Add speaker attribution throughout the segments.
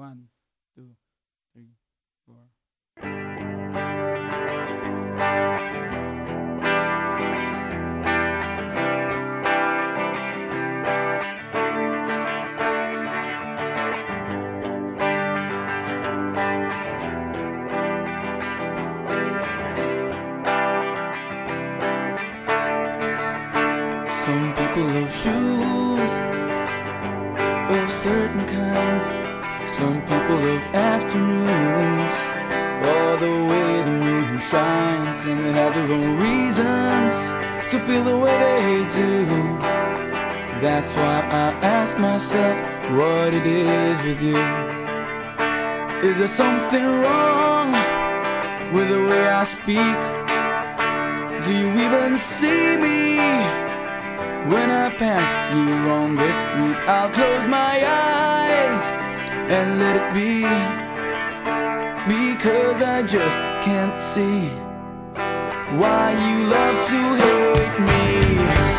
Speaker 1: one, two, three, four. Some people love shoes of certain kinds. Some people love afternoons, or the way the moon shines, and they have their own reasons to feel the way they do. That's why I ask myself what it is with you. Is there something wrong with the way I speak? Do you even see me? When I pass you on the street, I'll close my eyes and let it be. Because I just can't see why you love to hate me.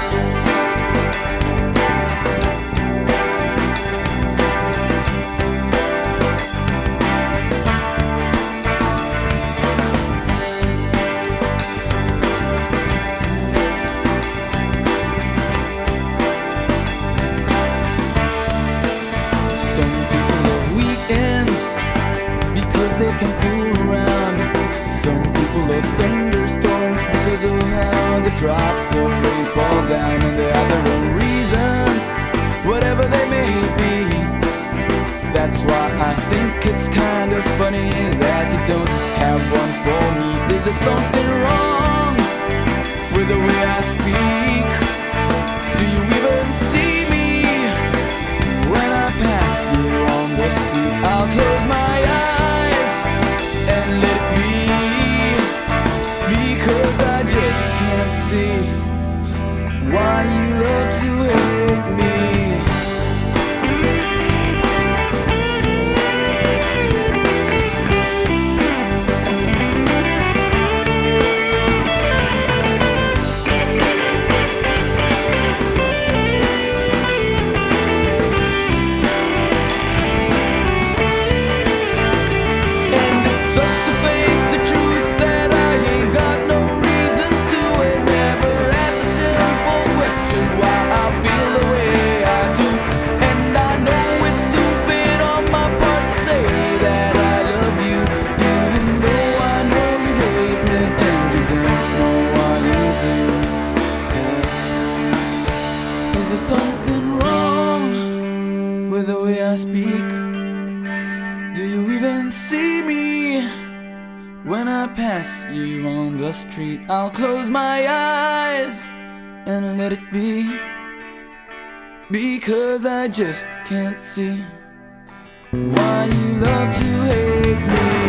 Speaker 1: Fool around. Some people love thunderstorms because of how the drops of rain fall down, and they have their own reasons, whatever they may be. That's why I think it's kind of funny that you don't have one for me. Is there something wrong with the way see why you love to hate I speak? Do you even see me? When I pass you on the street, I'll close my eyes and let it be. Because I just can't see why you love to